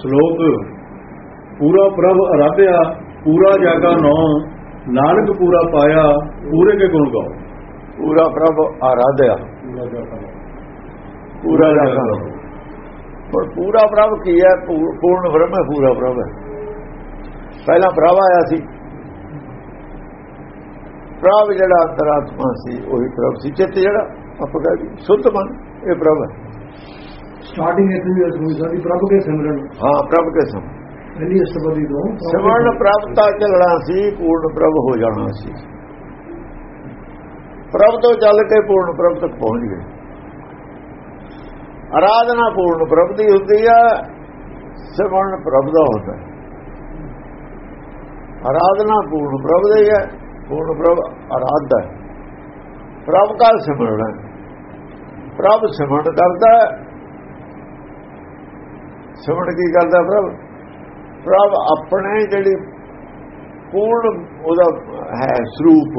ਸ਼ਲੋਕ ਪੂਰਾ ਪ੍ਰਭ ਅਰਾਧਿਆ ਪੂਰਾ ਜਾਗਾ ਨੌ ਨਾਨਕ ਪੂਰਾ ਪਾਇਆ ਪੂਰੇ ਕੇ ਗੁਣ ਗਾਓ। ਪੂਰਾ ਪ੍ਰਭ ਆਰਾਧਿਆ ਪੂਰਾ ਜਾਗਾ ਪਰ ਪੂਰਾ ਪ੍ਰਭ ਕੀ ਹੈ? ਪੂਰਨ ਬ੍ਰਹਮ ਹੈ ਪੂਰਾ ਪ੍ਰਭ ਹੈ। ਪਹਿਲਾਂ ਪ੍ਰਭ ਆਇਆ ਸੀ। ਪ੍ਰਭ ਜਿਹੜਾ ਅੰਤਰਾਤਮਾ ਸੀ ਉਹੀ ਪ੍ਰਭ ਸੀ। ਚਿੱਤ ਜਿਹੜਾ ਆਪਾਂ ਕਹਿੰਦੇ ਸੁੱਧ ਮਨ ਇਹ ਪ੍ਰਭ ਹੈ। ਸਟਾਰਟਿੰਗ ਇੱਥੇ ਵੀ ਅਸਮੀ ਸਾਡੀ ਪ੍ਰਭ ਕੇ ਸਿਮਰਨ। ਹਾਂ ਪ੍ਰਭ ਕੇ ਸਮ ਪਹਿਲੀ ਅਸ਼ਟਪਦੀ ਤੋਂ ਸਿਮਰਨ ਪ੍ਰਭਤਾ ਚੱਲਣਾ ਸੀ ਪੂਰਨ ਪ੍ਰਭ ਹੋ ਜਾਣਾ ਸੀ। ਪ੍ਰਭ ਤੋਂ ਚੱਲ ਕੇ ਪੂਰਨ ਪ੍ਰਭ ਤੱਕ ਪਹੁੰਚ ਗਏ। ਆਰਾਧਨਾ ਪੂਰਨ ਪ੍ਰਭ ਦੀ ਹੁੰਦੀ ਹੈ ਸਿਮਰਨ ਪ੍ਰਭ ਦਾ ਹੁੰਦਾ ਹੈ। ਆਰਾਧਨਾ ਪੂਰਨ ਪ੍ਰਭ ਦੀ ਹੈ ਪੂਰਨ ਪ੍ਰਭ ਆਰਾਧਦਾ ਹੈ। ਪ੍ਰਭ ਦਾ ਸਿਮਰਨ ਹੈ। ਪ੍ਰਭ ਸਿਮਰਨ ਕਰਦਾ ਹੈ। ਸਿਮਰਨ ਕੀ ਕਰਦਾ ਪ੍ਰਭ? ਪ੍ਰਭ, ਆਪਣੇ ਜਿਹੜੀ ਪੂਰਨ ਉਹਦਾ ਹੈ ਸਰੂਪ।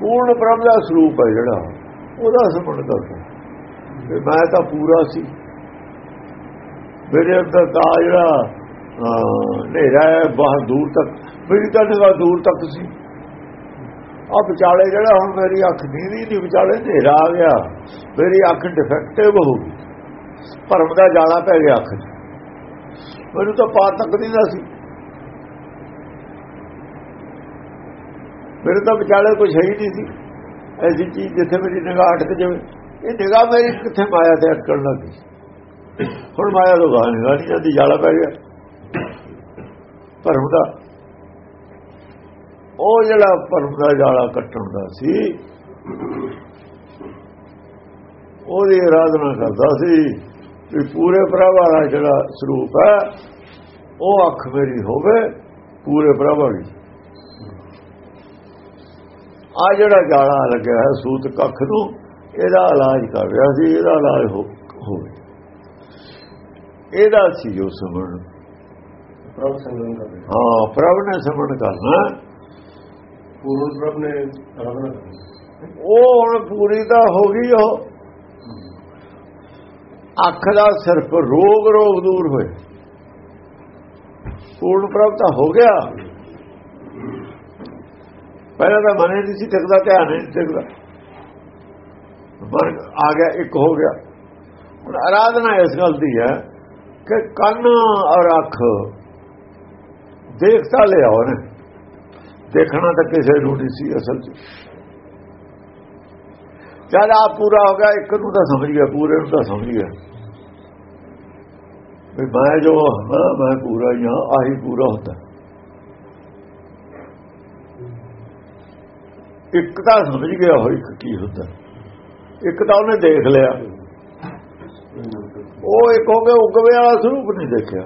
ਪੂਰਨ ਪ੍ਰਭ ਦਾ ਸਰੂਪ ਹੈ ਜਿਹੜਾ, ਉਹਦਾ ਸਿਮਰਨ ਕਰਦਾ ਵੀ ਮੈਂ ਤਾਂ ਪੂਰਾ ਸੀ। ਮੇਰੇ ਅੰਦਰ ਤਾਂ ਜਿਹੜਾ ਹਨੇਰਾ ਹੈ ਬਹੁਤ ਦੂਰ ਤੱਕ, ਮੇਰੀ ਤਾਂ ਨਿਗਾਹ ਦੂਰ ਤੱਕ ਸੀ। ਆ ਵਿਚਾਲੇ ਜਿਹੜਾ ਹੁਣ ਮੇਰੀ ਅੱਖ ਦੀਦੀ ਨਹੀਂ, ਵਿਚਾਲੇ ਹਨੇਰਾ ਆ ਗਿਆ। ਮੇਰੀ ਅੱਖ ਡਿਫੈਕਟਿਵ ਹੋ ਗਈ। ਭਰਮ ਦਾ ਜਾਲਾ ਪੈ ਗਿਆ ਅੱਖ ਮੈਨੂੰ ਤਾਂ ਪਾਰ ਤੱਕ ਨਹੀਂ ਦਾ ਸੀ। ਮੇਰੇ ਤਾਂ ਵਿਚਾਲੇ ਕੁਝ ਹੈ ਹੀ ਨਹੀਂ ਸੀ। ਐਸੀ ਚੀਜ਼ ਜਿੱਥੇ ਮੇਰੀ ਨਿਗਾਹ ਅਟਕ ਜਾਵੇ। ਇਹ ਨਿਗਾਹ ਮੇਰੀ ਕਿੱਥੇ ਮਾਇਆ ਤੇ ਅਟਕਣ ਲੱਗੀ ਹੁਣ ਮਾਇਆ ਤੋਂ ਬਾਹਰ ਨਿਗਾਹ ਨਹੀਂ ਜਾਂਦੀ, ਜਾਲਾ ਪੈ ਗਿਆ। ਭਰਮ ਦਾ। ਉਹ ਜਿਹੜਾ ਭਰਮ ਦਾ ਜਾਲਾ ਕੱਟਣ ਦਾ ਸੀ, ਉਹਦੀ ਆਰਾਧਨਾ ਕਰਦਾ ਸੀ। ਵੀ ਪੂਰੇ ਪ੍ਰਭ ਵਾਲਾ ਜਿਹੜਾ ਸਰੂਪ ਹੈ ਉਹ ਅੱਖ ਮੇਰੀ ਹੋਵੇ ਪੂਰੇ ਪ੍ਰਭ ਵਾਲੀ ਆ ਜਿਹੜਾ ਜਾਲਾ ਲੱਗਿਆ ਹੈ ਸੂਤ ਕੱਖ ਨੂੰ ਇਹਦਾ ਇਲਾਜ ਕਰ ਰਿਹਾ ਸੀ ਇਹਦਾ ਇਲਾਜ ਹੋਵੇ ਇਹਦਾ ਸੀ ਜੋ ਸਮਣ ਪ੍ਰਭ ਸੰਗਮ ਕਰਦੇ ਹਾਂ ਪ੍ਰਭ ਨੇ ਸਮਣ ਕਰਨਾ ਪੂਰਨ ਪ੍ਰਭ ਨੇ ਉਹ ਹੁਣ ਪੂਰੀ ਤਾਂ ਹੋ ਗਈ ਉਹ। ਅੱਖ ਦਾ ਸਿਰਫ ਰੋਗ ਰੋਗ ਦੂਰ ਹੋਏ। ਪੂਰਨ ਪ੍ਰਭ ਤਾਂ ਹੋ ਗਿਆ। ਪਹਿਲਾਂ ਤਾਂ ਮਨੇ ਨਹੀਂ ਸੀ ਟਿਕਦਾ, ਧਿਆਨ ਨਹੀਂ ਟਿਕਦਾ। ਮਨ ਆ ਗਿਆ, ਇੱਕ ਹੋ ਗਿਆ। ਹੁਣ ਆਰਾਧਨਾ ਇਸ ਗੱਲ ਦੀ ਹੈ ਕਿ ਕੰਨ ਔਰ ਅੱਖ ਦੇਖਤਾ ਲਿਆ ਉਹਨੇ। ਦੇਖਣਾ ਤਾਂ ਕਿਸੇ ਨੂੰ ਨਹੀਂ ਸੀ ਅਸਲ 'ਚ। ਜਦ ਆ ਪੂਰਾ ਹੋ ਗਿਆ, ਇੱਕ ਨੂੰ ਤਾਂ ਸਮਝ ਗਿਆ, ਪੂਰੇ ਨੂੰ ਤਾਂ ਸਮਝ ਗਿਆ। ਵੀ ਮੈਂ ਜੋ ਹਾਂ ਮੈਂ ਪੂਰਾ ਹੀ ਹਾਂ, ਆਹੀ ਪੂਰਾ ਹੁੰਦਾ। ਇੱਕ ਤਾਂ ਸਮਝ ਗਿਆ ਹੋਈ ਕੀ ਹੁੰਦਾ। ਇੱਕ ਤਾਂ ਉਹਨੇ ਦੇਖ ਲਿਆ। ਉਹ ਇੱਕ ਹੋ ਗਿਆ ਉਗਵੇ ਵਾਲਾ ਸਰੂਪ ਨਹੀਂ ਦੇਖਿਆ।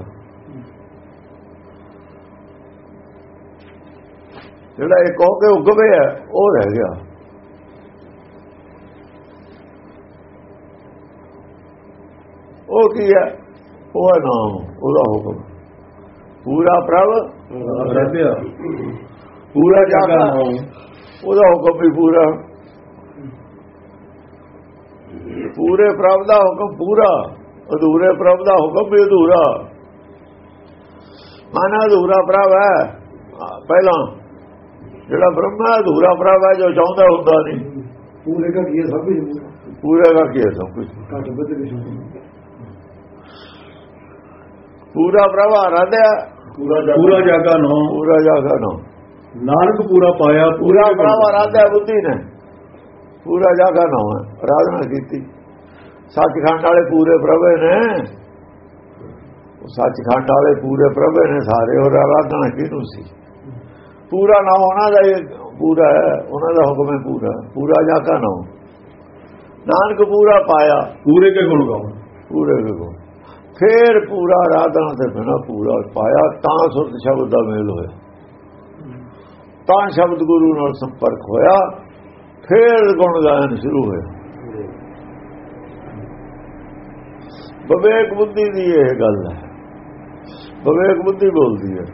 ਜਿਹੜਾ ਇੱਕ ਹੋ ਕੇ ਉਗਵੇ ਹੈ ਉਹ ਰਹਿ ਗਿਆ। ਉਹ ਕੀ ਹੈ? ਉਹ ਹੈ ਨਾਮ ਉਹਦਾ ਹੁਕਮ। ਪੂਰਾ ਪ੍ਰਭ ਪੂਰਾ ਜਾਗਾ। ਉਹਦਾ ਹੁਕਮ ਵੀ ਪੂਰਾ। ਪੂਰੇ ਪ੍ਰਭ ਦਾ ਹੁਕਮ ਪੂਰਾ ਅਧੂਰੇ ਪ੍ਰਭ ਦਾ ਹੁਕਮ ਵੀ ਅਧੂਰਾ। ਮਾਨਾ ਅਧੂਰਾ ਪ੍ਰਭ ਹੈ। ਪਹਿਲਾਂ ਜਿਹੜਾ ਬ੍ਰਹਮਾ ਅਧੂਰਾ ਪ੍ਰਭ ਹੈ ਜੋ ਚਾਹੁੰਦਾ ਹੁੰਦਾ ਨਹੀਂ। ਪੂਰੇ ਦਾ ਕੀ ਸਭ ਕੁਝ ਪੂਰਾ ਦਾ ਕੀ ਸਭ ਕੁਝ ਘੱਟ ਕੇ ਸ਼ੁਰੂ ਪੂਰਾ ਪ੍ਰਭ ਆਰਾਧਿਆ ਪੂਰਾ ਜਾਗਾ ਨੌ। ਪੂਰਾ ਜਾਗਾ ਨਾ। ਨਾਨਕ ਪੂਰਾ ਪਾਇਆ ਪੂਰਾ ਕੇ ਗੁਣ ਪ੍ਰਭ। ਆਰਾਧਿਆ ਬੁੱਧੀ ਨੇ। ਪੂਰਾ ਜਾਗਾ ਨਾ ਆਰਾਧਨਾ ਕੀਤੀ। ਸੱਚਖੰਡ ਵਾਲੇ ਪੂਰੇ ਪ੍ਰਭੇ ਨੇ। ਉਹ ਸੱਚਖੰਡ ਵਾਲੇ ਪੂਰੇ ਪ੍ਰਭੇ ਨੇ ਸਾਰੇ ਹੋਰ ਆਰਾਧਨਾ ਕਿਹਨੂੰ ਸੀ? ਪੂਰਾ ਨਾ ਉਹਨਾਂ ਦਾ ਇਹ ਪੂਰਾ ਹੈ ਉਹਨਾਂ ਦਾ ਹੁਕਮ ਹੈ ਪੂਰਾ। ਪੂਰਾ ਜਾਗਾ ਨਾ ਨਾਨਕ ਪੂਰਾ ਪਾਇਆ। ਪੂਰੇ ਕੇ ਗੁਣ ਗਾਓ। ਪੂਰੇ ਗੁਰੂ ਫੇਰ ਪੂਰਾ ਆਰਾਧਨਾ ਤੇ ਬਿਨਾ ਪੂਰਾ ਪਾਇਆ, ਤਾਂ ਸੁਰਤ ਸ਼ਬਦ ਦਾ ਮੇਲ ਹੋਇਆ। ਤਾਂ ਸ਼ਬਦ ਗੁਰੂ ਨਾਲ ਸੰਪਰਕ ਹੋਇਆ, ਫੇਰ ਗੁਣ ਗਾਇਨ ਸ਼ੁਰੂ ਹੋਇਆ। ਵਿਵੇਕ ਬੁੱਧੀ ਦੀ ਇਹ ਗੱਲ ਹੈ। ਵਿਵੇਕ ਬੁੱਧੀ ਬੋਲਦੀ ਹੈ।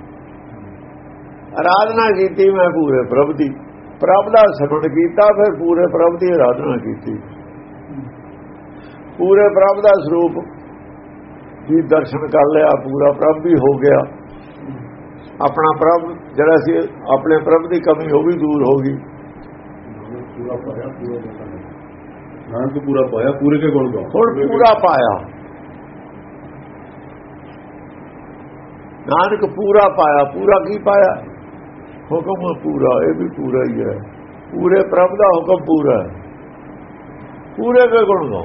ਆਰਾਧਨਾ ਕੀਤੀ ਮੈਂ ਪੂਰੇ ਪ੍ਰਭ ਦੀ। ਪ੍ਰਭ ਦਾ ਸਿਮਰਨ ਕੀਤਾ, ਫਿਰ ਪੂਰੇ ਪ੍ਰਭ ਦੀ ਆਰਾਧਨਾ ਕੀਤੀ। ਪੂਰੇ ਪ੍ਰਭ ਦਾ ਸਰੂਪ ਵੀ ਦਰਸ਼ਨ ਕਰ ਲਿਆ ਪੂਰਾ ਪ੍ਰਭ ਵੀ ਹੋ ਗਿਆ। ਆਪਣਾ ਪ੍ਰਭ ਜਿਹੜਾ ਸੀ ਆਪਣੇ ਪ੍ਰਭ ਦੀ ਕਮੀ ਉਹ ਵੀ ਦੂਰ ਹੋ ਗਈ। ਪੂਰਾ ਪਾਇਆ ਪੂਰਾ ਨਾਨਕ ਪੂਰਾ ਪਾਇਆ ਪੂਰੇ ਕੇ ਗੁਣ ਗਾਓ। ਹੁਣ ਪੂਰਾ ਪਾਇਆ। ਨਾਨਕ ਪੂਰਾ ਪਾਇਆ ਪੂਰਾ ਕੀ ਪਾਇਆ? ਹੁਕਮ ਪੂਰਾ ਇਹ ਵੀ ਪੂਰਾ ਹੀ ਹੈ। ਪੂਰੇ ਪ੍ਰਭ ਦਾ ਹੁਕਮ ਪੂਰਾ ਹੈ। ਪੂਰੇ ਕੇ ਗੁਣ ਗਾਓ।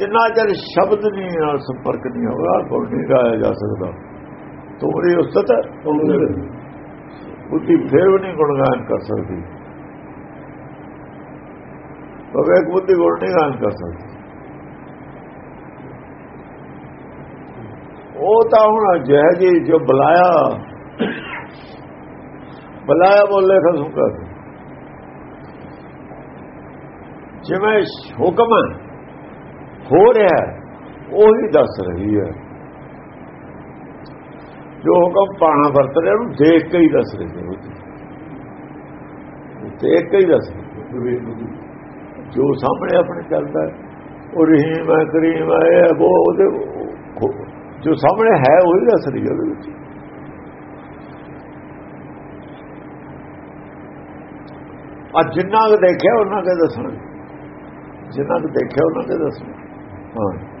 ਜਿੰਨਾ ਚਿਰ ਸ਼ਬਦ ਨਹੀਂ ਨਾਲ ਸੰਪਰਕ ਨਹੀਂ ਹੋਗਾ ਗੁਣ ਨਹੀਂ ਗਾਇਆ ਜਾ ਸਕਦਾ। ਤੋੜੀ ਉਸਤ ਬੁੱਧੀ ਫੇਰ ਵੀ ਨਹੀਂ ਗੁਣਗਾਨ ਕਰ ਸਕਦੀ। ਵਿਵੇਕ ਬੁੱਧੀ ਗੁਣ ਨਹੀਂ ਗਾਨ ਕਰ ਸਕਦੀ। ਉਹ ਤਾਂ ਹੁਣ ਜੈ ਜੀ ਜੋ ਬੁਲਾਇਆ ਬੁਲਾਇਆ ਬੋਲੇ ਖਸੂਗਾ ਜਿਵੇਂ ਹੁਕਮ ਹੋ ਹੋ ਰਿਹਾ ਉਹੀ ਦੱਸ ਰਹੀ ਹੈ। ਜੋ ਹੁਕਮ ਪਾਣਾ ਵਰਤ ਰਿਹਾ, ਉਹਨੂੰ ਦੇਖ ਕੇ ਹੀ ਦੱਸ ਰਹੀ ਹੈ ਦੇਖ ਕੇ ਹੀ ਦੱਸ ਰਹੀ ਜੋ ਸਾਹਮਣੇ ਆਪਣੇ ਚੱਲਦਾ ਉਹ ਰਹੀਮ ਹੈ, ਕਰੀਮ ਹੈ ਉਹ, ਉਹਦੇ ਜੋ ਸਾਹਮਣੇ ਹੈ, ਉਹੀ ਦੱਸ ਰਹੀ ਹੈ ਉਹਦੇ ਵਿੱਚ। ਆ ਜਿੰਨਾ ਕੁ ਦੇਖਿਆ, ਉਹਨਾਂ ਕੇ ਦੱਸਣਾ। ਜਿੰਨਾ ਕੁ ਦੇਖਿਆ, ਉਹਨਾਂ ਕੇ ਦੱਸਣਾ। ਹਾਂ